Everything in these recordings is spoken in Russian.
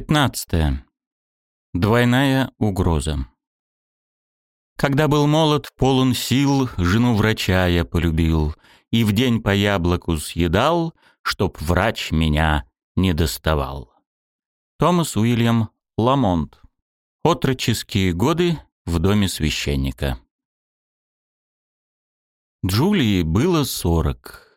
15. Двойная угроза. Когда был молод, полон сил, жену врача я полюбил, и в день по яблоку съедал, чтоб врач меня не доставал. Томас Уильям Ламонт. Отроческие годы в доме священника. Джулии было сорок.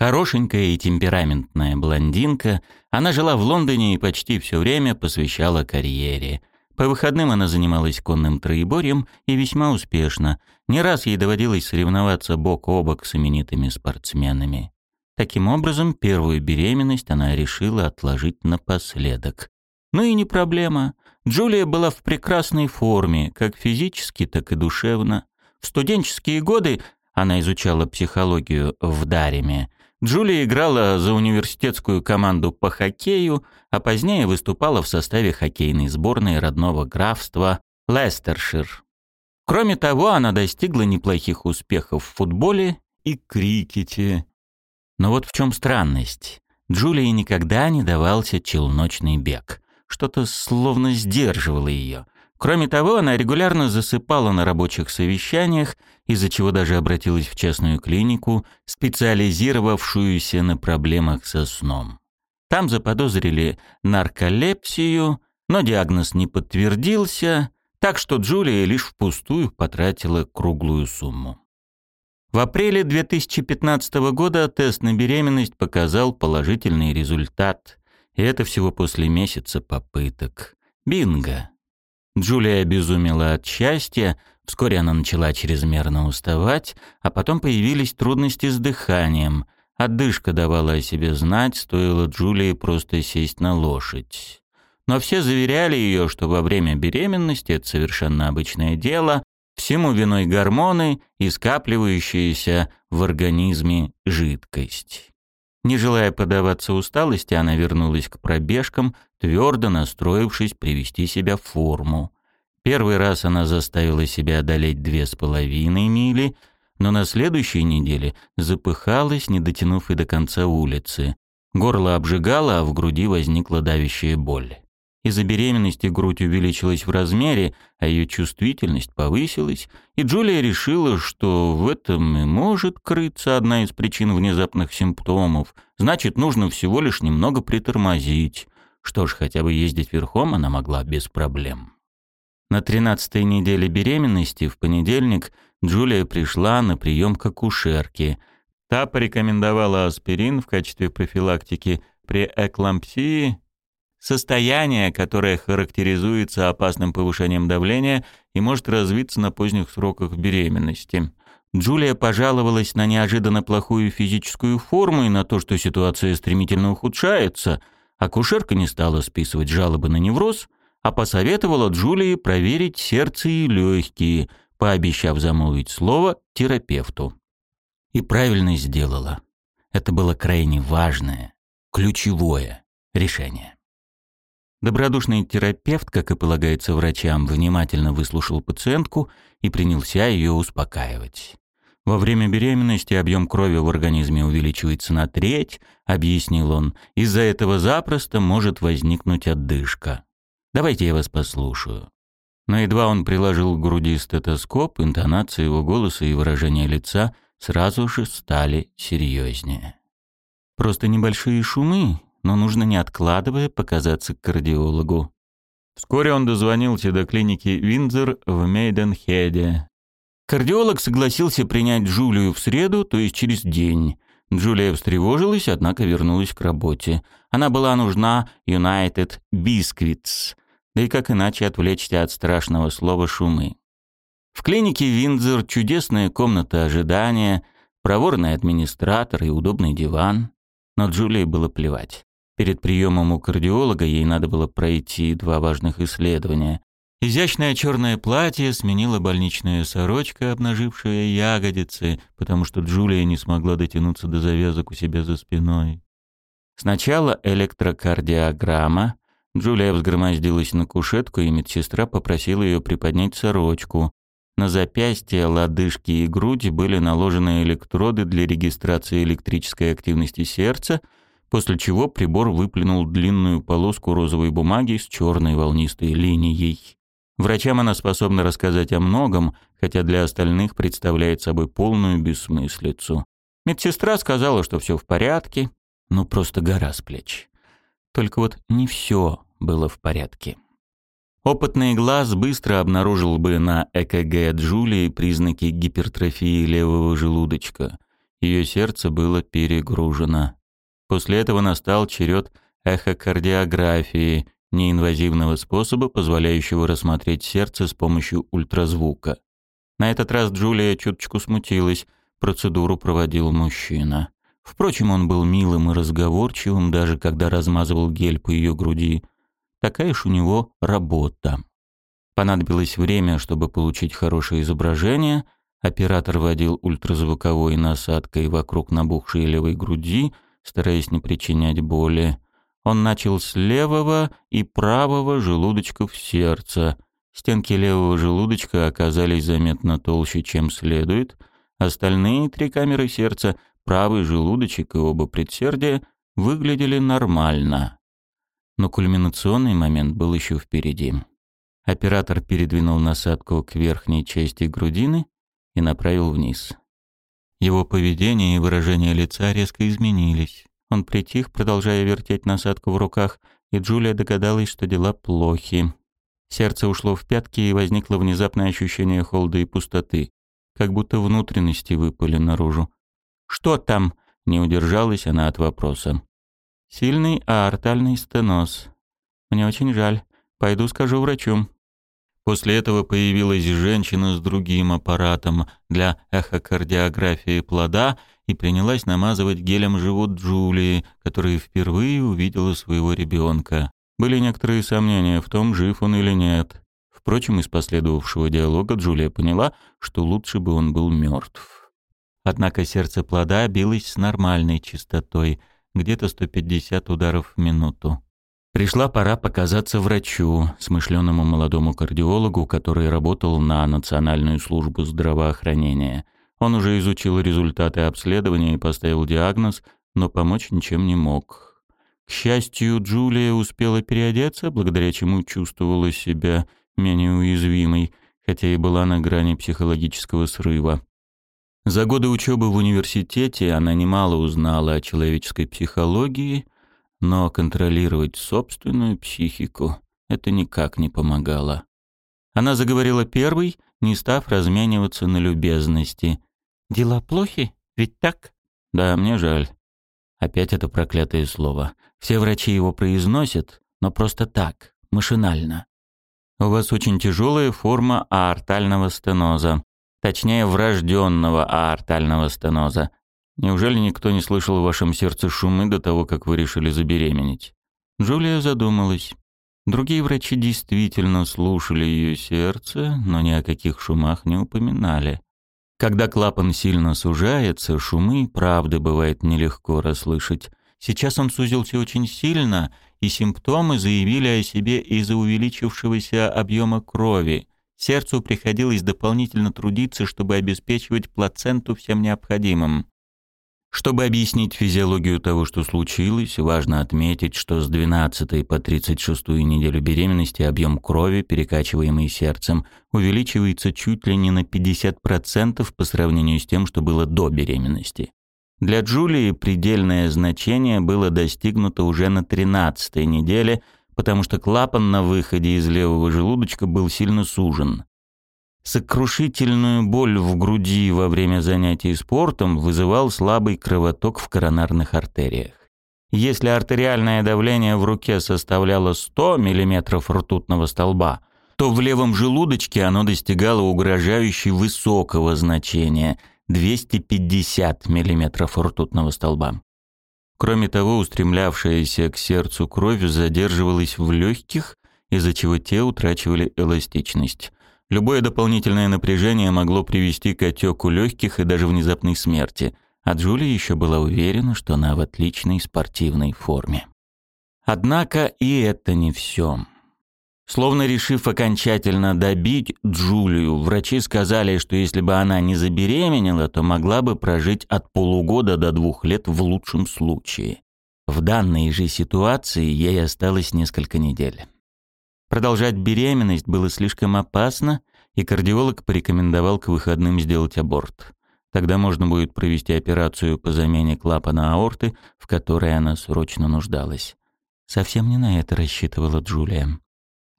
Хорошенькая и темпераментная блондинка, она жила в Лондоне и почти все время посвящала карьере. По выходным она занималась конным троеборьем и весьма успешно. Не раз ей доводилось соревноваться бок о бок с именитыми спортсменами. Таким образом, первую беременность она решила отложить напоследок. Ну и не проблема. Джулия была в прекрасной форме, как физически, так и душевно. В студенческие годы она изучала психологию в Дареме. Джулия играла за университетскую команду по хоккею, а позднее выступала в составе хоккейной сборной родного графства Лестершир. Кроме того, она достигла неплохих успехов в футболе и крикете. Но вот в чем странность. Джулии никогда не давался челночный бег. Что-то словно сдерживало ее. Кроме того, она регулярно засыпала на рабочих совещаниях, из-за чего даже обратилась в частную клинику, специализировавшуюся на проблемах со сном. Там заподозрили нарколепсию, но диагноз не подтвердился, так что Джулия лишь впустую потратила круглую сумму. В апреле 2015 года тест на беременность показал положительный результат, и это всего после месяца попыток. Бинго! Джулия обезумела от счастья, вскоре она начала чрезмерно уставать, а потом появились трудности с дыханием. Отдышка давала о себе знать, стоило Джулии просто сесть на лошадь. Но все заверяли ее, что во время беременности это совершенно обычное дело, всему виной гормоны и скапливающаяся в организме жидкость. Не желая поддаваться усталости, она вернулась к пробежкам, твердо настроившись привести себя в форму. Первый раз она заставила себя одолеть две с половиной мили, но на следующей неделе запыхалась, не дотянув и до конца улицы. Горло обжигало, а в груди возникла давящая боль. Из-за беременности грудь увеличилась в размере, а ее чувствительность повысилась, и Джулия решила, что в этом и может крыться одна из причин внезапных симптомов. Значит, нужно всего лишь немного притормозить. Что ж, хотя бы ездить верхом она могла без проблем. На тринадцатой неделе беременности в понедельник Джулия пришла на прием к акушерке. Та порекомендовала аспирин в качестве профилактики при эклампсии Состояние, которое характеризуется опасным повышением давления и может развиться на поздних сроках беременности. Джулия пожаловалась на неожиданно плохую физическую форму и на то, что ситуация стремительно ухудшается. Акушерка не стала списывать жалобы на невроз, а посоветовала Джулии проверить сердце и легкие, пообещав замолвить слово терапевту. И правильно сделала. Это было крайне важное, ключевое решение. Добродушный терапевт, как и полагается врачам, внимательно выслушал пациентку и принялся ее успокаивать. Во время беременности объем крови в организме увеличивается на треть, объяснил он. Из-за этого запросто может возникнуть отдышка. Давайте я вас послушаю. Но едва он приложил к груди стетоскоп, интонация его голоса и выражение лица сразу же стали серьезнее. Просто небольшие шумы, но нужно не откладывая показаться к кардиологу. Вскоре он дозвонился до клиники Виндзор в Мейденхеде. Кардиолог согласился принять Джулию в среду, то есть через день. Джулия встревожилась, однако вернулась к работе. Она была нужна United Biscuits, да и как иначе отвлечься от страшного слова шумы. В клинике Виндзор чудесная комната ожидания, проворный администратор и удобный диван. Но Джулии было плевать. Перед приемом у кардиолога ей надо было пройти два важных исследования. Изящное черное платье сменила больничная сорочка, обнажившая ягодицы, потому что Джулия не смогла дотянуться до завязок у себя за спиной. Сначала электрокардиограмма. Джулия взгромоздилась на кушетку, и медсестра попросила ее приподнять сорочку. На запястье, лодыжки и грудь были наложены электроды для регистрации электрической активности сердца — после чего прибор выплюнул длинную полоску розовой бумаги с черной волнистой линией. Врачам она способна рассказать о многом, хотя для остальных представляет собой полную бессмыслицу. Медсестра сказала, что все в порядке, ну просто гора с плеч. Только вот не все было в порядке. Опытный глаз быстро обнаружил бы на ЭКГ Джулии признаки гипертрофии левого желудочка. Ее сердце было перегружено. После этого настал черед эхокардиографии, неинвазивного способа, позволяющего рассмотреть сердце с помощью ультразвука. На этот раз Джулия чуточку смутилась, процедуру проводил мужчина. Впрочем, он был милым и разговорчивым, даже когда размазывал гель по ее груди – Такая уж у него работа. Понадобилось время, чтобы получить хорошее изображение. Оператор водил ультразвуковой насадкой вокруг набухшей левой груди, стараясь не причинять боли. Он начал с левого и правого желудочков сердца. Стенки левого желудочка оказались заметно толще, чем следует. Остальные три камеры сердца, правый желудочек и оба предсердия, выглядели нормально но кульминационный момент был еще впереди. Оператор передвинул насадку к верхней части грудины и направил вниз. Его поведение и выражение лица резко изменились. Он притих, продолжая вертеть насадку в руках, и Джулия догадалась, что дела плохи. Сердце ушло в пятки, и возникло внезапное ощущение холода и пустоты, как будто внутренности выпали наружу. «Что там?» — не удержалась она от вопроса. Сильный аортальный стеноз. Мне очень жаль. Пойду скажу врачу. После этого появилась женщина с другим аппаратом для эхокардиографии плода и принялась намазывать гелем живот Джулии, которая впервые увидела своего ребенка. Были некоторые сомнения в том, жив он или нет. Впрочем, из последовавшего диалога Джулия поняла, что лучше бы он был мертв. Однако сердце плода билось с нормальной частотой – где-то 150 ударов в минуту. Пришла пора показаться врачу, смышленому молодому кардиологу, который работал на Национальную службу здравоохранения. Он уже изучил результаты обследования и поставил диагноз, но помочь ничем не мог. К счастью, Джулия успела переодеться, благодаря чему чувствовала себя менее уязвимой, хотя и была на грани психологического срыва. За годы учебы в университете она немало узнала о человеческой психологии, но контролировать собственную психику это никак не помогало. Она заговорила первой, не став размениваться на любезности. «Дела плохи? Ведь так?» «Да, мне жаль». Опять это проклятое слово. Все врачи его произносят, но просто так, машинально. «У вас очень тяжелая форма аортального стеноза точнее врожденного аортального стеноза. Неужели никто не слышал в вашем сердце шумы до того, как вы решили забеременеть? Джулия задумалась. Другие врачи действительно слушали ее сердце, но ни о каких шумах не упоминали. Когда клапан сильно сужается, шумы правда бывает нелегко расслышать. Сейчас он сузился очень сильно, и симптомы заявили о себе из-за увеличившегося объема крови. Сердцу приходилось дополнительно трудиться, чтобы обеспечивать плаценту всем необходимым. Чтобы объяснить физиологию того, что случилось, важно отметить, что с 12 по 36 неделю беременности объем крови, перекачиваемый сердцем, увеличивается чуть ли не на 50% по сравнению с тем, что было до беременности. Для Джулии предельное значение было достигнуто уже на 13 неделе – потому что клапан на выходе из левого желудочка был сильно сужен. Сокрушительную боль в груди во время занятий спортом вызывал слабый кровоток в коронарных артериях. Если артериальное давление в руке составляло 100 мм ртутного столба, то в левом желудочке оно достигало угрожающе высокого значения – 250 мм ртутного столба. Кроме того, устремлявшаяся к сердцу кровь задерживалась в легких, из-за чего те утрачивали эластичность. Любое дополнительное напряжение могло привести к отеку легких и даже внезапной смерти, а Джулия еще была уверена, что она в отличной спортивной форме. Однако и это не все. Словно решив окончательно добить Джулию, врачи сказали, что если бы она не забеременела, то могла бы прожить от полугода до двух лет в лучшем случае. В данной же ситуации ей осталось несколько недель. Продолжать беременность было слишком опасно, и кардиолог порекомендовал к выходным сделать аборт. Тогда можно будет провести операцию по замене клапана аорты, в которой она срочно нуждалась. Совсем не на это рассчитывала Джулия.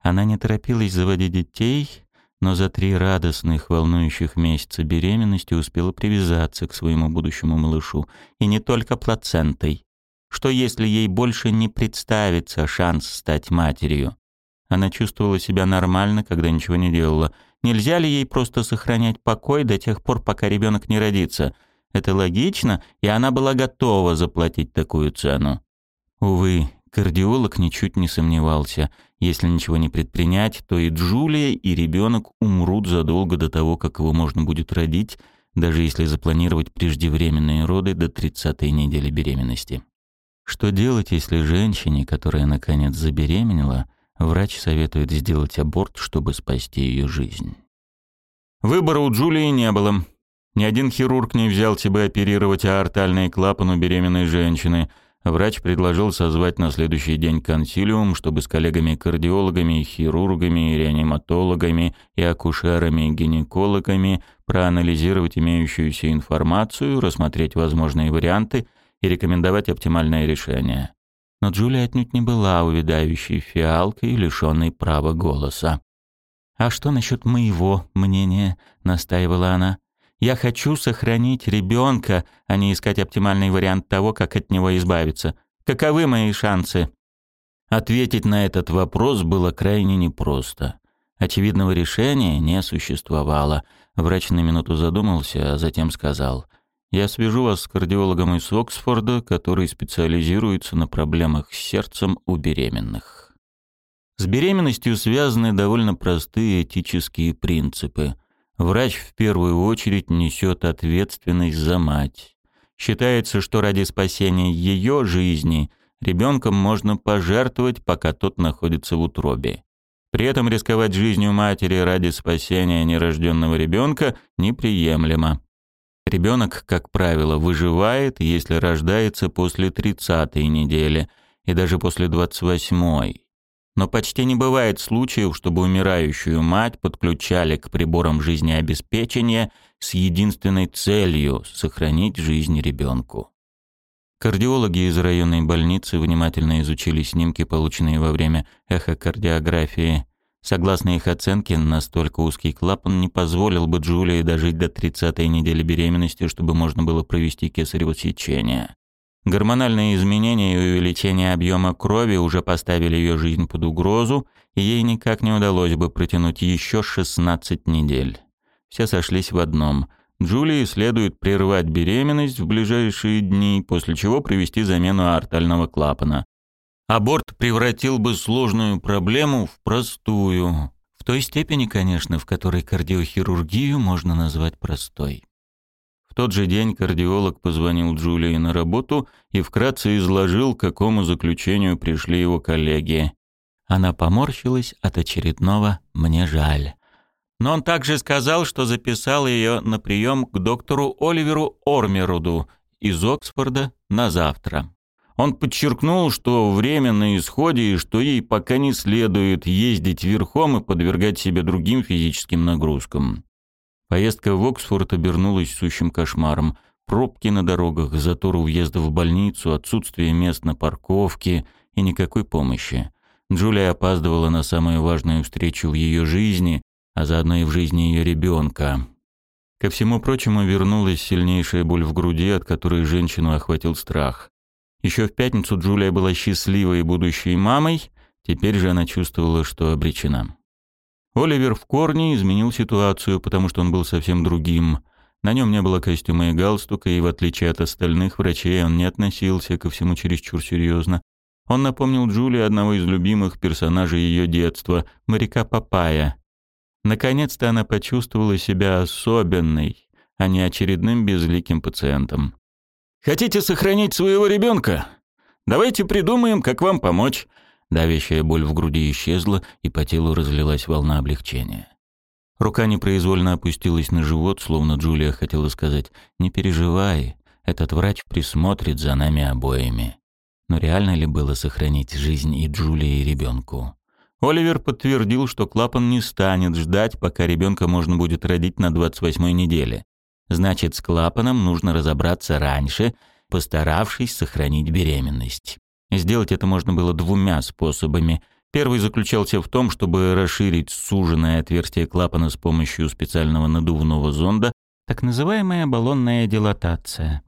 Она не торопилась заводить детей, но за три радостных, волнующих месяца беременности успела привязаться к своему будущему малышу. И не только плацентой. Что если ей больше не представится шанс стать матерью? Она чувствовала себя нормально, когда ничего не делала. Нельзя ли ей просто сохранять покой до тех пор, пока ребенок не родится? Это логично, и она была готова заплатить такую цену. Увы, кардиолог ничуть не сомневался. Если ничего не предпринять, то и Джулия, и ребенок умрут задолго до того, как его можно будет родить, даже если запланировать преждевременные роды до 30-й недели беременности. Что делать, если женщине, которая наконец забеременела, врач советует сделать аборт, чтобы спасти ее жизнь? Выбора у Джулии не было. Ни один хирург не взялся бы оперировать аортальный клапан у беременной женщины. Врач предложил созвать на следующий день консилиум, чтобы с коллегами-кардиологами, хирургами, реаниматологами и акушерами-гинекологами проанализировать имеющуюся информацию, рассмотреть возможные варианты – и рекомендовать оптимальное решение. Но Джулия отнюдь не была увядающей фиалкой, лишенной права голоса. «А что насчет моего мнения?» — настаивала она. «Я хочу сохранить ребенка, а не искать оптимальный вариант того, как от него избавиться. Каковы мои шансы?» Ответить на этот вопрос было крайне непросто. Очевидного решения не существовало. Врач на минуту задумался, а затем сказал — я свяжу вас с кардиологом из Оксфорда, который специализируется на проблемах с сердцем у беременных. С беременностью связаны довольно простые этические принципы. Врач в первую очередь несет ответственность за мать. Считается, что ради спасения ее жизни ребенком можно пожертвовать, пока тот находится в утробе. При этом рисковать жизнью матери ради спасения нерожденного ребенка неприемлемо. Ребенок, как правило, выживает, если рождается после 30-й недели и даже после 28-й. Но почти не бывает случаев, чтобы умирающую мать подключали к приборам жизнеобеспечения с единственной целью – сохранить жизнь ребенку. Кардиологи из районной больницы внимательно изучили снимки, полученные во время эхокардиографии, Согласно их оценке, настолько узкий клапан не позволил бы Джулии дожить до 30-й недели беременности, чтобы можно было провести кесарево сечение. Гормональные изменения и увеличение объема крови уже поставили ее жизнь под угрозу, и ей никак не удалось бы протянуть еще 16 недель. Все сошлись в одном. Джулии следует прервать беременность в ближайшие дни, после чего провести замену артального клапана. Аборт превратил бы сложную проблему в простую. В той степени, конечно, в которой кардиохирургию можно назвать простой. В тот же день кардиолог позвонил Джулии на работу и вкратце изложил, к какому заключению пришли его коллеги. Она поморщилась от очередного «мне жаль». Но он также сказал, что записал ее на прием к доктору Оливеру Ормеруду из Оксфорда на завтра. Он подчеркнул, что время на исходе и что ей пока не следует ездить верхом и подвергать себя другим физическим нагрузкам. Поездка в Оксфорд обернулась сущим кошмаром. Пробки на дорогах, затор у въезда в больницу, отсутствие мест на парковке и никакой помощи. Джулия опаздывала на самую важную встречу в ее жизни, а заодно и в жизни ее ребенка. Ко всему прочему вернулась сильнейшая боль в груди, от которой женщину охватил страх. Еще в пятницу Джулия была счастливой будущей мамой, теперь же она чувствовала, что обречена. Оливер в корне изменил ситуацию, потому что он был совсем другим. На нем не было костюма и галстука, и в отличие от остальных врачей он не относился ко всему чересчур серьезно. Он напомнил Джулии одного из любимых персонажей ее детства, моряка Папая. Наконец-то она почувствовала себя особенной, а не очередным безликим пациентом. Хотите сохранить своего ребенка? Давайте придумаем, как вам помочь». Давящая боль в груди исчезла, и по телу разлилась волна облегчения. Рука непроизвольно опустилась на живот, словно Джулия хотела сказать «Не переживай, этот врач присмотрит за нами обоими». Но реально ли было сохранить жизнь и Джулии, и ребенку? Оливер подтвердил, что клапан не станет ждать, пока ребенка можно будет родить на 28-й неделе. Значит, с клапаном нужно разобраться раньше, постаравшись сохранить беременность. Сделать это можно было двумя способами. Первый заключался в том, чтобы расширить суженное отверстие клапана с помощью специального надувного зонда, так называемая баллонная дилатация.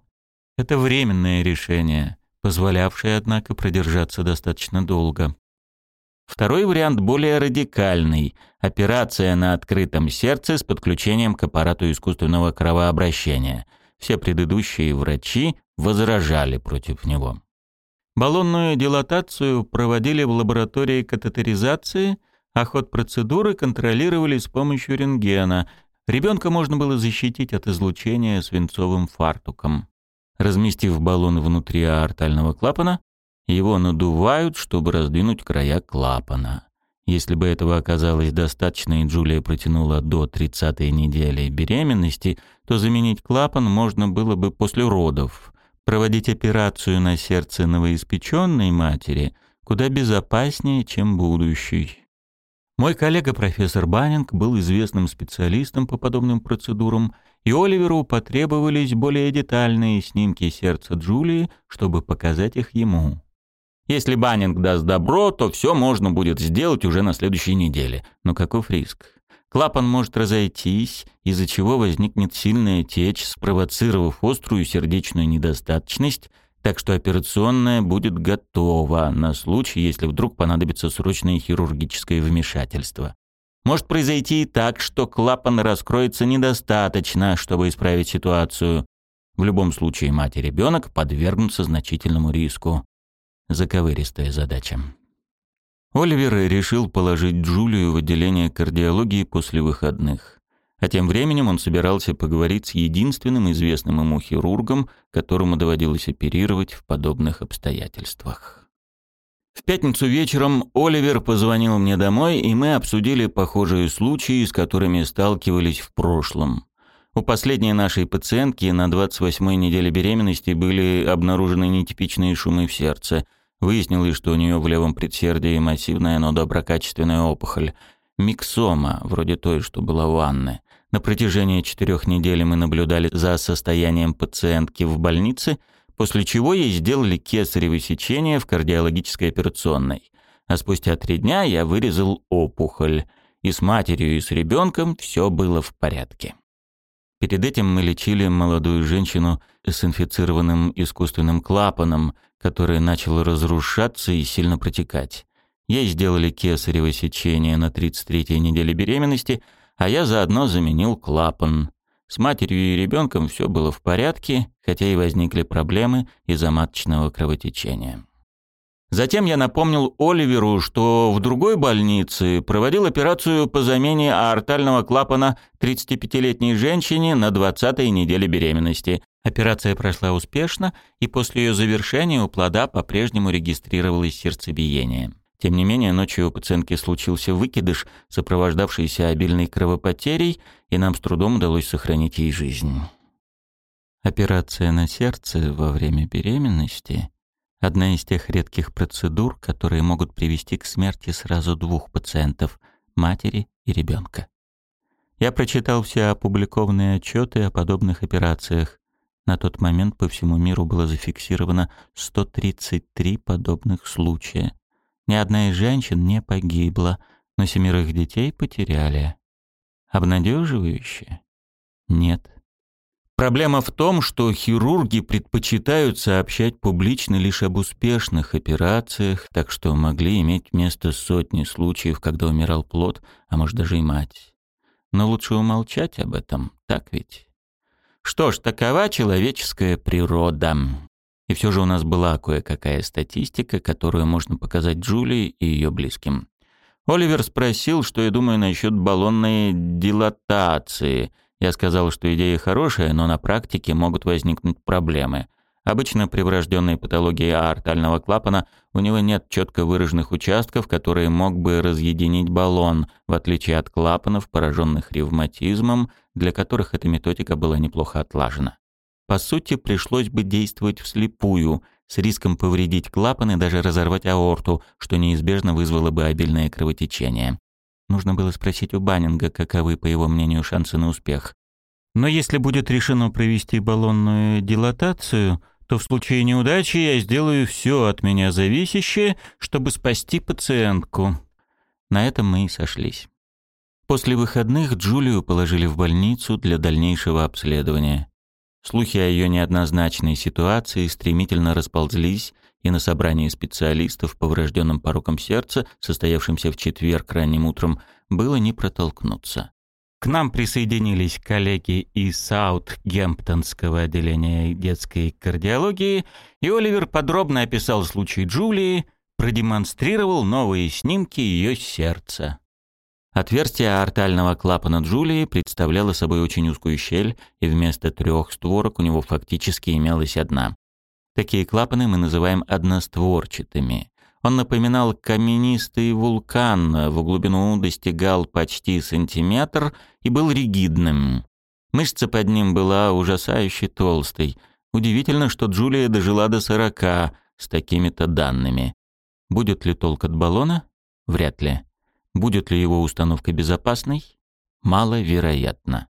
Это временное решение, позволявшее, однако, продержаться достаточно долго. Второй вариант более радикальный – операция на открытом сердце с подключением к аппарату искусственного кровообращения. Все предыдущие врачи возражали против него. Баллонную дилатацию проводили в лаборатории катетеризации, а ход процедуры контролировали с помощью рентгена. Ребенка можно было защитить от излучения свинцовым фартуком. Разместив баллон внутри аортального клапана, его надувают, чтобы раздвинуть края клапана. Если бы этого оказалось достаточно и Джулия протянула до 30-й недели беременности, то заменить клапан можно было бы после родов. Проводить операцию на сердце новоиспеченной матери куда безопаснее, чем будущей. Мой коллега профессор Баннинг был известным специалистом по подобным процедурам, и Оливеру потребовались более детальные снимки сердца Джулии, чтобы показать их ему. Если Баннинг даст добро, то все можно будет сделать уже на следующей неделе. Но каков риск? Клапан может разойтись, из-за чего возникнет сильная течь, спровоцировав острую сердечную недостаточность, так что операционная будет готова на случай, если вдруг понадобится срочное хирургическое вмешательство. Может произойти и так, что клапан раскроется недостаточно, чтобы исправить ситуацию. В любом случае мать и ребенок подвергнутся значительному риску заковыристая задача. Оливер решил положить Джулию в отделение кардиологии после выходных. А тем временем он собирался поговорить с единственным известным ему хирургом, которому доводилось оперировать в подобных обстоятельствах. В пятницу вечером Оливер позвонил мне домой, и мы обсудили похожие случаи, с которыми сталкивались в прошлом. У последней нашей пациентки на 28-й неделе беременности были обнаружены нетипичные шумы в сердце. Выяснилось, что у нее в левом предсердии массивная, но доброкачественная опухоль. Миксома, вроде той, что была у Анны. На протяжении четырех недель мы наблюдали за состоянием пациентки в больнице, после чего ей сделали кесарево сечение в кардиологической операционной. А спустя три дня я вырезал опухоль. И с матерью, и с ребенком все было в порядке. Перед этим мы лечили молодую женщину с инфицированным искусственным клапаном, который начал разрушаться и сильно протекать. Ей сделали кесарево сечение на 33-й неделе беременности, а я заодно заменил клапан. С матерью и ребенком все было в порядке, хотя и возникли проблемы из-за маточного кровотечения. Затем я напомнил Оливеру, что в другой больнице проводил операцию по замене аортального клапана 35-летней женщине на 20-й неделе беременности. Операция прошла успешно, и после ее завершения у плода по-прежнему регистрировалось сердцебиение. Тем не менее, ночью у пациентки случился выкидыш, сопровождавшийся обильной кровопотерей, и нам с трудом удалось сохранить ей жизнь. Операция на сердце во время беременности Одна из тех редких процедур, которые могут привести к смерти сразу двух пациентов – матери и ребенка. Я прочитал все опубликованные отчеты о подобных операциях. На тот момент по всему миру было зафиксировано 133 подобных случая. Ни одна из женщин не погибла, но семерых детей потеряли. Обнадеживающе? Нет. Проблема в том, что хирурги предпочитают сообщать публично лишь об успешных операциях, так что могли иметь место сотни случаев, когда умирал плод, а может даже и мать. Но лучше умолчать об этом, так ведь? Что ж, такова человеческая природа. И все же у нас была кое-какая статистика, которую можно показать Джулии и ее близким. Оливер спросил, что я думаю насчет баллонной дилатации – я сказал, что идея хорошая, но на практике могут возникнуть проблемы. Обычно при врожденной патологии аортального клапана у него нет четко выраженных участков, которые мог бы разъединить баллон, в отличие от клапанов, пораженных ревматизмом, для которых эта методика была неплохо отлажена. По сути, пришлось бы действовать вслепую, с риском повредить клапан и даже разорвать аорту, что неизбежно вызвало бы обильное кровотечение. Нужно было спросить у Баннинга, каковы, по его мнению, шансы на успех. Но если будет решено провести баллонную дилатацию, то в случае неудачи я сделаю все от меня зависящее, чтобы спасти пациентку. На этом мы и сошлись. После выходных Джулию положили в больницу для дальнейшего обследования. Слухи о ее неоднозначной ситуации стремительно расползлись, и на собрании специалистов по врожденным порокам сердца, состоявшемся в четверг ранним утром, было не протолкнуться. К нам присоединились коллеги из Саутгемптонского отделения детской кардиологии, и Оливер подробно описал случай Джулии, продемонстрировал новые снимки ее сердца. Отверстие артального клапана Джулии представляло собой очень узкую щель, и вместо трех створок у него фактически имелась одна. Такие клапаны мы называем одностворчатыми. Он напоминал каменистый вулкан, в глубину достигал почти сантиметр и был ригидным. Мышца под ним была ужасающе толстой. Удивительно, что Джулия дожила до сорока с такими-то данными. Будет ли толк от баллона? Вряд ли. Будет ли его установка безопасной? Маловероятно.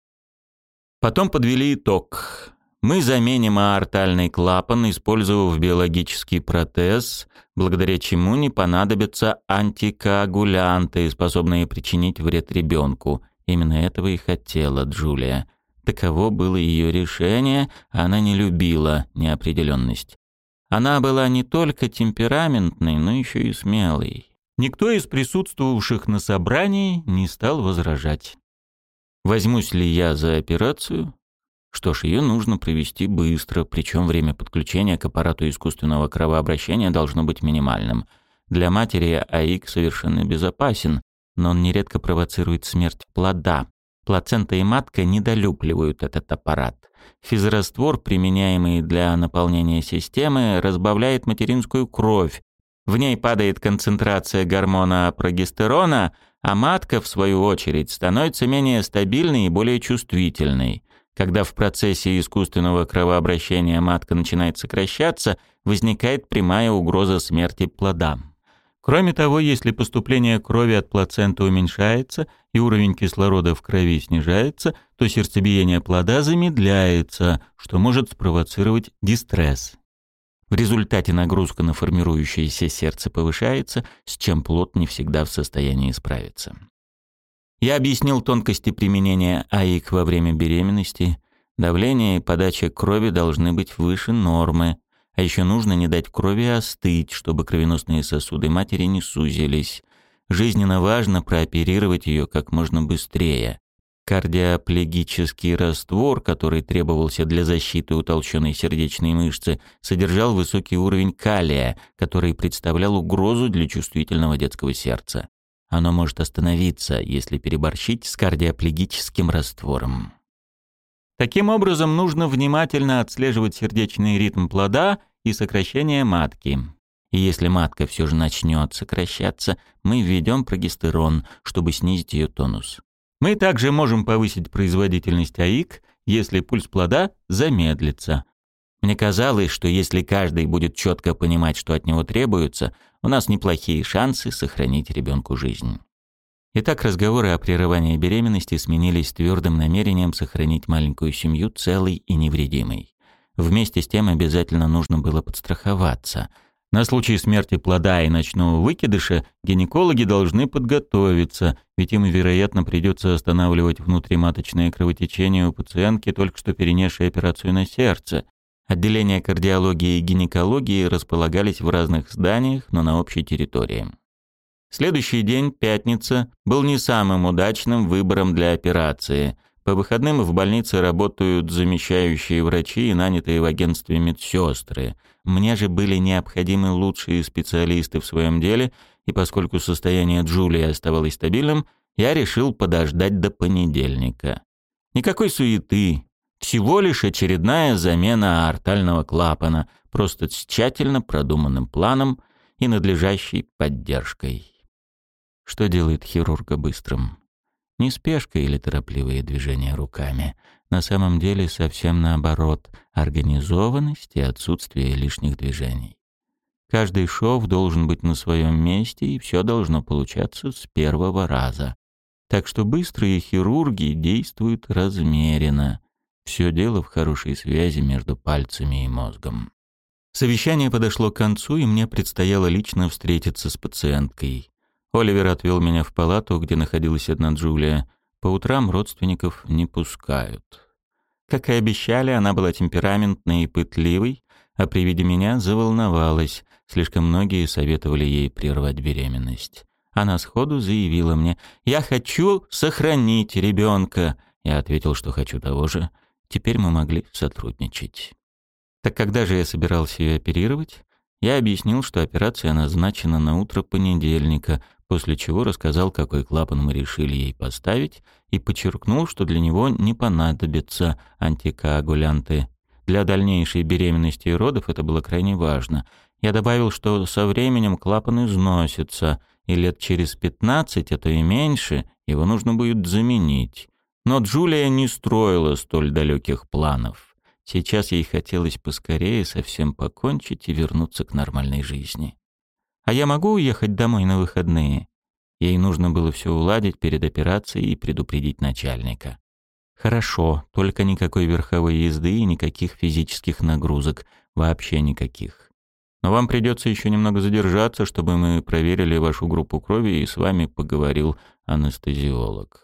Потом подвели итог. Мы заменим аортальный клапан, использовав биологический протез, благодаря чему не понадобятся антикоагулянты, способные причинить вред ребенку. Именно этого и хотела Джулия. Таково было ее решение, она не любила неопределенность. Она была не только темпераментной, но еще и смелой. Никто из присутствовавших на собрании не стал возражать. Возьмусь ли я за операцию? Что ж, ее нужно провести быстро, причем время подключения к аппарату искусственного кровообращения должно быть минимальным. Для матери АИК совершенно безопасен, но он нередко провоцирует смерть плода. Плацента и матка недолюбливают этот аппарат. Физраствор, применяемый для наполнения системы, разбавляет материнскую кровь, в ней падает концентрация гормона прогестерона, а матка, в свою очередь, становится менее стабильной и более чувствительной. Когда в процессе искусственного кровообращения матка начинает сокращаться, возникает прямая угроза смерти плода. Кроме того, если поступление крови от плаценты уменьшается и уровень кислорода в крови снижается, то сердцебиение плода замедляется, что может спровоцировать дистресс. В результате нагрузка на формирующееся сердце повышается, с чем плод не всегда в состоянии справиться. Я объяснил тонкости применения АИК во время беременности. Давление и подача крови должны быть выше нормы, а еще нужно не дать крови остыть, чтобы кровеносные сосуды матери не сузились. Жизненно важно прооперировать ее как можно быстрее. Кардиоплегический раствор, который требовался для защиты утолщенной сердечной мышцы, содержал высокий уровень калия, который представлял угрозу для чувствительного детского сердца. Оно может остановиться, если переборщить с кардиоплегическим раствором. Таким образом, нужно внимательно отслеживать сердечный ритм плода и сокращение матки. И если матка все же начнет сокращаться, мы введем прогестерон, чтобы снизить ее тонус. Мы также можем повысить производительность АИК, если пульс плода замедлится. Мне казалось, что если каждый будет четко понимать, что от него требуется, у нас неплохие шансы сохранить ребенку жизнь. Итак, разговоры о прерывании беременности сменились твердым намерением сохранить маленькую семью целой и невредимой. Вместе с тем обязательно нужно было подстраховаться – на случай смерти плода и ночного выкидыша гинекологи должны подготовиться, ведь им, вероятно, придется останавливать внутриматочное кровотечение у пациентки, только что перенесшей операцию на сердце. Отделения кардиологии и гинекологии располагались в разных зданиях, но на общей территории. Следующий день, пятница, был не самым удачным выбором для операции – по выходным в больнице работают замещающие врачи и нанятые в агентстве медсестры. Мне же были необходимы лучшие специалисты в своем деле, и поскольку состояние Джулии оставалось стабильным, я решил подождать до понедельника. Никакой суеты, всего лишь очередная замена артального клапана, просто с тщательно продуманным планом и надлежащей поддержкой. Что делает хирурга быстрым? Не спешка или торопливые движения руками. На самом деле совсем наоборот — организованность и отсутствие лишних движений. Каждый шов должен быть на своем месте, и все должно получаться с первого раза. Так что быстрые хирурги действуют размеренно. Все дело в хорошей связи между пальцами и мозгом. Совещание подошло к концу, и мне предстояло лично встретиться с пациенткой. Оливер отвел меня в палату, где находилась одна Джулия. По утрам родственников не пускают. Как и обещали, она была темпераментной и пытливой, а при виде меня заволновалась. Слишком многие советовали ей прервать беременность. Она сходу заявила мне «Я хочу сохранить ребенка». Я ответил, что хочу того же. Теперь мы могли сотрудничать. Так когда же я собирался ее оперировать? Я объяснил, что операция назначена на утро понедельника, после чего рассказал, какой клапан мы решили ей поставить, и подчеркнул, что для него не понадобятся антикоагулянты. Для дальнейшей беременности и родов это было крайне важно. Я добавил, что со временем клапан износится, и лет через 15, а то и меньше, его нужно будет заменить. Но Джулия не строила столь далеких планов. Сейчас ей хотелось поскорее совсем покончить и вернуться к нормальной жизни. А я могу уехать домой на выходные? Ей нужно было все уладить перед операцией и предупредить начальника. Хорошо, только никакой верховой езды и никаких физических нагрузок, вообще никаких. Но вам придется еще немного задержаться, чтобы мы проверили вашу группу крови и с вами поговорил анестезиолог.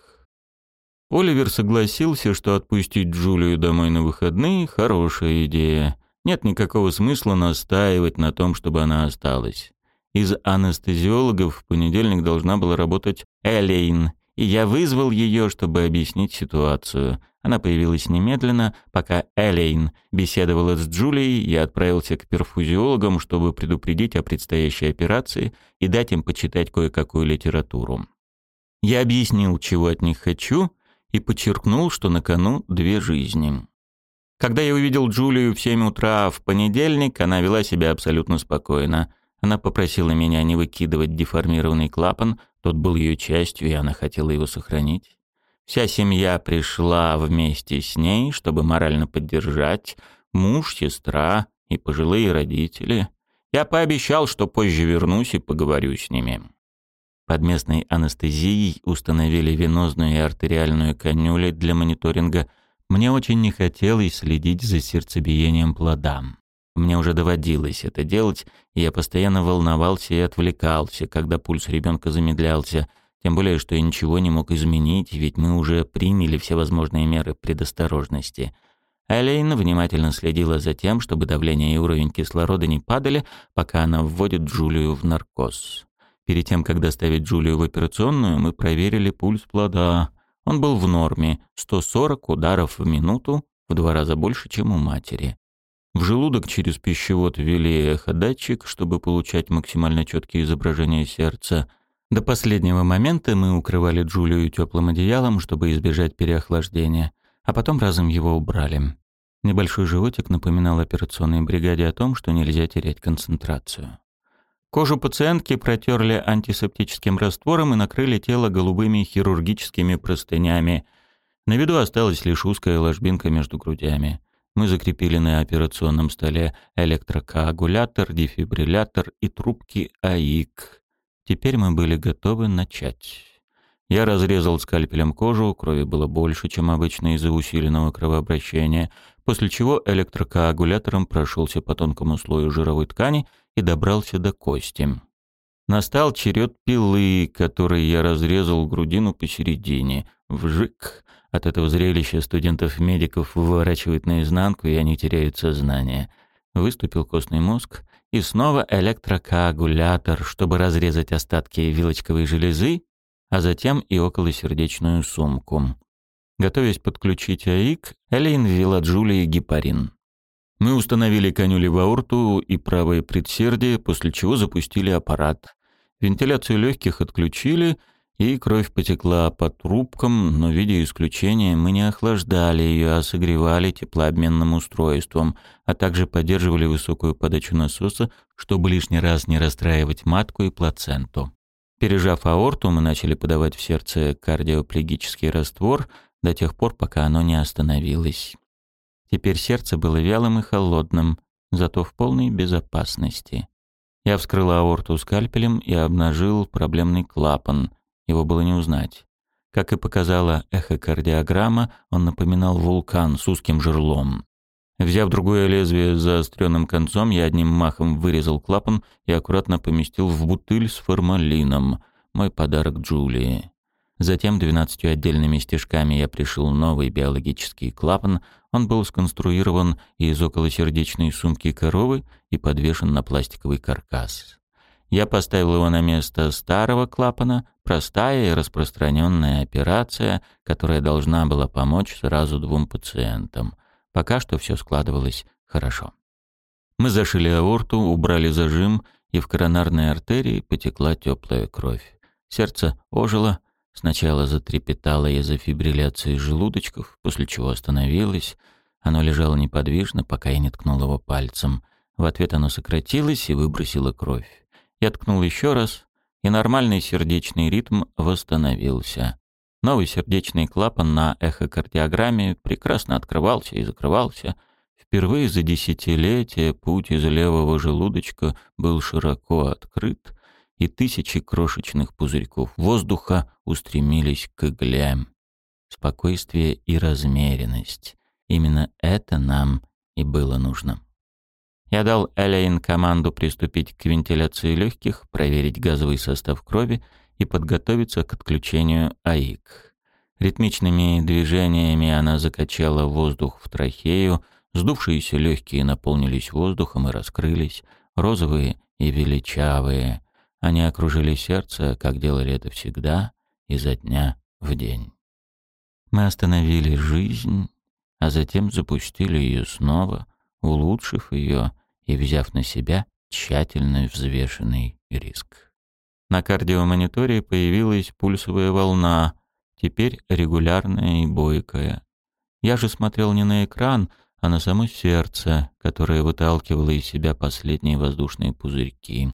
Оливер согласился, что отпустить Джулию домой на выходные – хорошая идея. Нет никакого смысла настаивать на том, чтобы она осталась. Из анестезиологов в понедельник должна была работать Элейн, и я вызвал ее, чтобы объяснить ситуацию. Она появилась немедленно, пока Элейн беседовала с Джулией, я отправился к перфузиологам, чтобы предупредить о предстоящей операции и дать им почитать кое-какую литературу. Я объяснил, чего от них хочу, и подчеркнул, что на кону две жизни. Когда я увидел Джулию в 7 утра в понедельник, она вела себя абсолютно спокойно. Она попросила меня не выкидывать деформированный клапан, тот был ее частью, и она хотела его сохранить. Вся семья пришла вместе с ней, чтобы морально поддержать, муж, сестра и пожилые родители. Я пообещал, что позже вернусь и поговорю с ними. Под местной анестезией установили венозную и артериальную канюли для мониторинга. Мне очень не хотелось следить за сердцебиением плодам. Мне уже доводилось это делать, и я постоянно волновался и отвлекался, когда пульс ребенка замедлялся, тем более, что я ничего не мог изменить, ведь мы уже приняли все возможные меры предосторожности. Элейн внимательно следила за тем, чтобы давление и уровень кислорода не падали, пока она вводит Джулию в наркоз. Перед тем, как доставить Джулию в операционную, мы проверили пульс плода. Он был в норме — 140 ударов в минуту, в два раза больше, чем у матери. В желудок через пищевод ввели эходатчик, чтобы получать максимально четкие изображения сердца. До последнего момента мы укрывали Джулию теплым одеялом, чтобы избежать переохлаждения, а потом разом его убрали. Небольшой животик напоминал операционной бригаде о том, что нельзя терять концентрацию. Кожу пациентки протерли антисептическим раствором и накрыли тело голубыми хирургическими простынями. На виду осталась лишь узкая ложбинка между грудями. Мы закрепили на операционном столе электрокоагулятор, дефибриллятор и трубки АИК. Теперь мы были готовы начать. Я разрезал скальпелем кожу, крови было больше, чем обычно из-за усиленного кровообращения, после чего электрокоагулятором прошелся по тонкому слою жировой ткани и добрался до кости. Настал черед пилы, которой я разрезал грудину посередине. Вжик! От этого зрелища студентов-медиков выворачивают наизнанку, и они теряют сознание. Выступил костный мозг, и снова электрокоагулятор, чтобы разрезать остатки вилочковой железы, а затем и околосердечную сумку. Готовясь подключить АИК, Элейн ввела Джулии гепарин. Мы установили конюли в аорту и правое предсердие, после чего запустили аппарат. Вентиляцию легких отключили — и кровь потекла по трубкам, но в виде исключения мы не охлаждали ее, а согревали теплообменным устройством, а также поддерживали высокую подачу насоса, чтобы лишний раз не расстраивать матку и плаценту. Пережав аорту, мы начали подавать в сердце кардиоплегический раствор до тех пор, пока оно не остановилось. Теперь сердце было вялым и холодным, зато в полной безопасности. Я вскрыл аорту скальпелем и обнажил проблемный клапан. Его было не узнать. Как и показала эхокардиограмма, он напоминал вулкан с узким жерлом. Взяв другое лезвие с заостренным концом, я одним махом вырезал клапан и аккуратно поместил в бутыль с формалином. Мой подарок Джулии. Затем двенадцатью отдельными стежками я пришил новый биологический клапан. Он был сконструирован из околосердечной сумки коровы и подвешен на пластиковый каркас. Я поставил его на место старого клапана, простая и распространенная операция, которая должна была помочь сразу двум пациентам. Пока что все складывалось хорошо. Мы зашили аорту, убрали зажим, и в коронарной артерии потекла теплая кровь. Сердце ожило, сначала затрепетало из-за фибрилляции желудочков, после чего остановилось. Оно лежало неподвижно, пока я не ткнул его пальцем. В ответ оно сократилось и выбросило кровь. Я ткнул еще раз, и нормальный сердечный ритм восстановился. Новый сердечный клапан на эхокардиограмме прекрасно открывался и закрывался. Впервые за десятилетия путь из левого желудочка был широко открыт, и тысячи крошечных пузырьков воздуха устремились к иглям. Спокойствие и размеренность. Именно это нам и было нужно. Я дал Элейн команду приступить к вентиляции легких, проверить газовый состав крови и подготовиться к отключению АИК. Ритмичными движениями она закачала воздух в трахею, сдувшиеся легкие наполнились воздухом и раскрылись, розовые и величавые. Они окружили сердце, как делали это всегда, изо дня в день. Мы остановили жизнь, а затем запустили ее снова, улучшив ее и взяв на себя тщательно взвешенный риск. На кардиомониторе появилась пульсовая волна, теперь регулярная и бойкая. Я же смотрел не на экран, а на само сердце, которое выталкивало из себя последние воздушные пузырьки.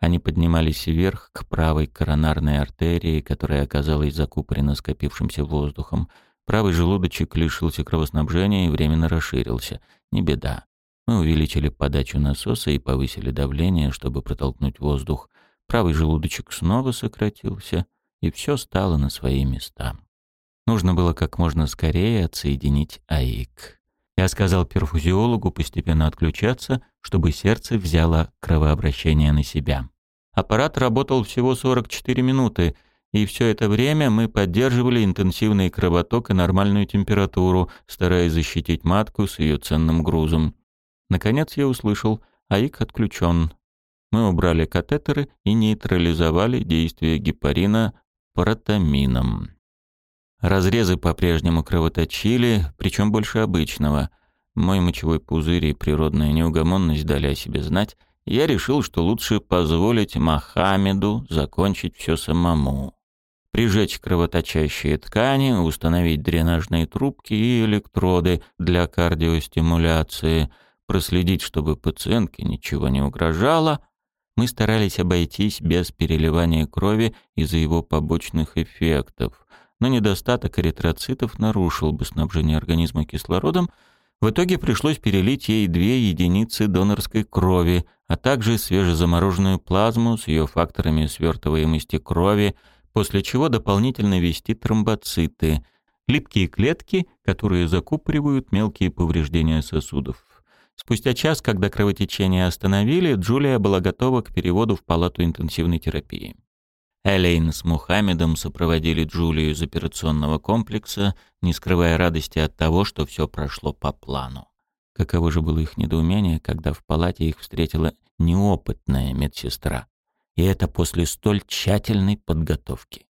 Они поднимались вверх к правой коронарной артерии, которая оказалась закупорена скопившимся воздухом. Правый желудочек лишился кровоснабжения и временно расширился. Не беда. Мы увеличили подачу насоса и повысили давление, чтобы протолкнуть воздух правый желудочек снова сократился, и все стало на свои места. Нужно было как можно скорее отсоединить АИК. Я сказал перфузиологу постепенно отключаться, чтобы сердце взяло кровообращение на себя. Аппарат работал всего 44 минуты, и все это время мы поддерживали интенсивный кровоток и нормальную температуру, стараясь защитить матку с ее ценным грузом. Наконец я услышал, АИК отключен. Мы убрали катетеры и нейтрализовали действие гепарина протамином. Разрезы по-прежнему кровоточили, причем больше обычного. Мой мочевой пузырь и природная неугомонность дали о себе знать, я решил, что лучше позволить Мохаммеду закончить все самому. Прижечь кровоточащие ткани, установить дренажные трубки и электроды для кардиостимуляции, проследить, чтобы пациентке ничего не угрожало — мы старались обойтись без переливания крови из-за его побочных эффектов, но недостаток эритроцитов нарушил бы снабжение организма кислородом, в итоге пришлось перелить ей две единицы донорской крови, а также свежезамороженную плазму с ее факторами свертываемости крови, после чего дополнительно ввести тромбоциты, липкие клетки, которые закупоривают мелкие повреждения сосудов. Спустя час, когда кровотечение остановили, Джулия была готова к переводу в палату интенсивной терапии. Элейн с Мухаммедом сопроводили Джулию из операционного комплекса, не скрывая радости от того, что все прошло по плану. Каково же было их недоумение, когда в палате их встретила неопытная медсестра. И это после столь тщательной подготовки.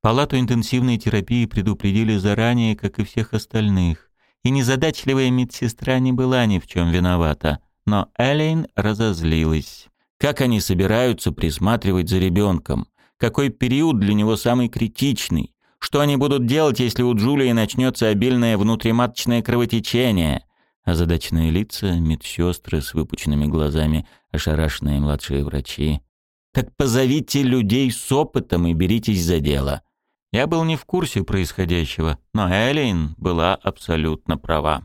Палату интенсивной терапии предупредили заранее, как и всех остальных и незадачливая медсестра не была ни в чем виновата. Но Элейн разозлилась. Как они собираются присматривать за ребенком? Какой период для него самый критичный? Что они будут делать, если у Джулии начнется обильное внутриматочное кровотечение? Озадаченные лица, медсестры с выпученными глазами, ошарашенные младшие врачи. Так позовите людей с опытом и беритесь за дело. Я был не в курсе происходящего, но Элейн была абсолютно права.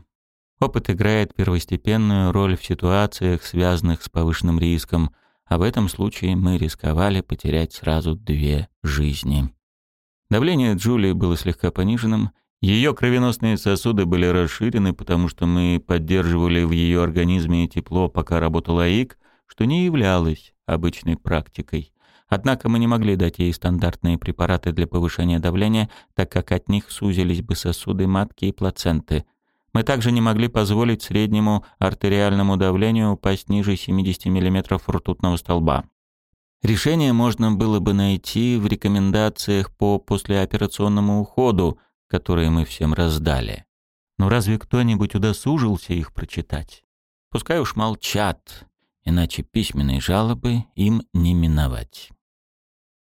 Опыт играет первостепенную роль в ситуациях, связанных с повышенным риском, а в этом случае мы рисковали потерять сразу две жизни. Давление Джулии было слегка пониженным, ее кровеносные сосуды были расширены, потому что мы поддерживали в ее организме тепло, пока работал АИК, что не являлось обычной практикой. Однако мы не могли дать ей стандартные препараты для повышения давления, так как от них сузились бы сосуды матки и плаценты. Мы также не могли позволить среднему артериальному давлению упасть ниже 70 мм ртутного столба. Решение можно было бы найти в рекомендациях по послеоперационному уходу, которые мы всем раздали. Но разве кто-нибудь удосужился их прочитать? Пускай уж молчат, иначе письменной жалобы им не миновать.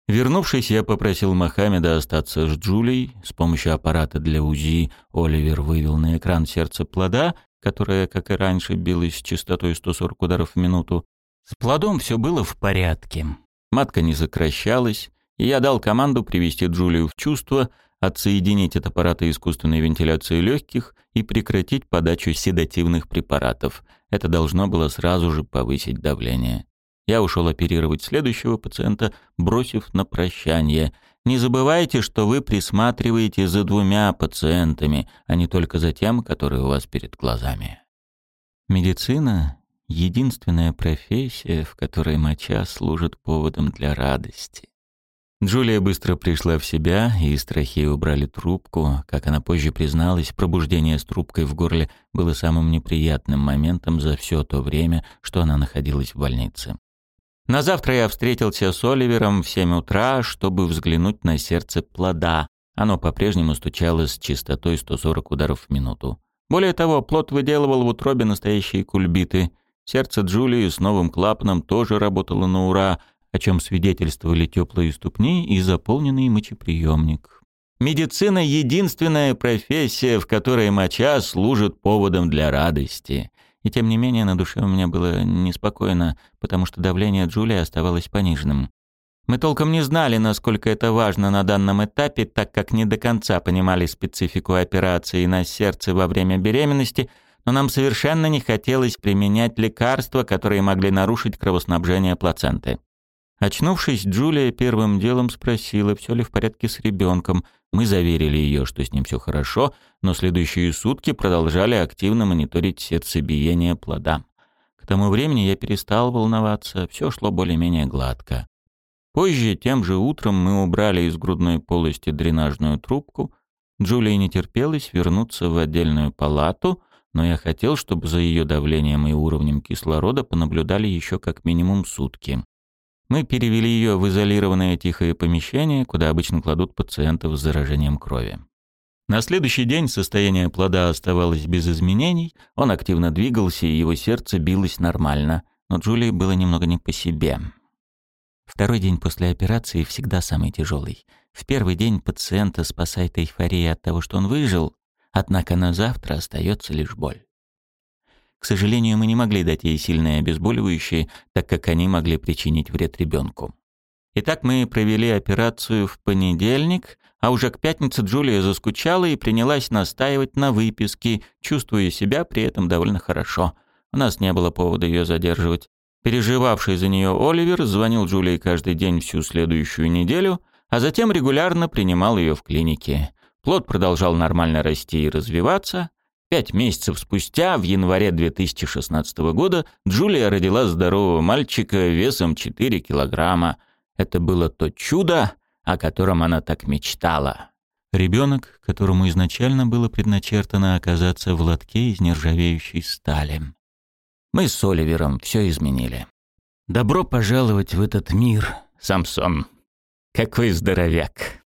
Вернувшись, я попросил Мохаммеда остаться с Джулией. С помощью аппарата для УЗИ Оливер вывел на экран сердце плода, которое, как и раньше, билось с частотой 140 ударов в минуту. С плодом все было в порядке. Матка не сокращалась, и я дал команду привести Джулию в чувство, отсоединить от аппарата искусственной вентиляции легких и прекратить подачу седативных препаратов. Это должно было сразу же повысить давление. Я ушел оперировать следующего пациента, бросив на прощание. Не забывайте, что вы присматриваете за двумя пациентами, а не только за тем, который у вас перед глазами. Медицина — единственная профессия, в которой моча служит поводом для радости. Джулия быстро пришла в себя, и страхи убрали трубку. Как она позже призналась, пробуждение с трубкой в горле было самым неприятным моментом за все то время, что она находилась в больнице. На завтра я встретился с Оливером в 7 утра, чтобы взглянуть на сердце плода. Оно по-прежнему стучало с частотой 140 ударов в минуту. Более того, плод выделывал в утробе настоящие кульбиты. Сердце Джулии с новым клапаном тоже работало на ура, о чем свидетельствовали теплые ступни и заполненный мочеприемник. Медицина — единственная профессия, в которой моча служит поводом для радости. И тем не менее на душе у меня было неспокойно, потому что давление Джулии оставалось пониженным. Мы толком не знали, насколько это важно на данном этапе, так как не до конца понимали специфику операции на сердце во время беременности, но нам совершенно не хотелось применять лекарства, которые могли нарушить кровоснабжение плаценты. Очнувшись, Джулия первым делом спросила, все ли в порядке с ребенком. Мы заверили ее, что с ним все хорошо, но следующие сутки продолжали активно мониторить сердцебиение плода. К тому времени я перестал волноваться, все шло более-менее гладко. Позже, тем же утром, мы убрали из грудной полости дренажную трубку. Джулия не терпелась вернуться в отдельную палату, но я хотел, чтобы за ее давлением и уровнем кислорода понаблюдали еще как минимум сутки. Мы перевели ее в изолированное тихое помещение, куда обычно кладут пациентов с заражением крови. На следующий день состояние плода оставалось без изменений, он активно двигался, и его сердце билось нормально, но Джулии было немного не по себе. Второй день после операции всегда самый тяжелый. В первый день пациента спасает эйфория от того, что он выжил, однако на завтра остается лишь боль. Сожалению, мы не могли дать ей сильные обезболивающие, так как они могли причинить вред ребенку. Итак, мы провели операцию в понедельник, а уже к пятнице Джулия заскучала и принялась настаивать на выписке, чувствуя себя при этом довольно хорошо. У нас не было повода ее задерживать. Переживавший за нее Оливер звонил Джулии каждый день всю следующую неделю, а затем регулярно принимал ее в клинике. Плод продолжал нормально расти и развиваться, Пять месяцев спустя, в январе 2016 года, Джулия родила здорового мальчика весом 4 килограмма. Это было то чудо, о котором она так мечтала. Ребенок, которому изначально было предначертано оказаться в лотке из нержавеющей стали. Мы с Оливером все изменили. Добро пожаловать в этот мир, Самсон. Какой здоровяк.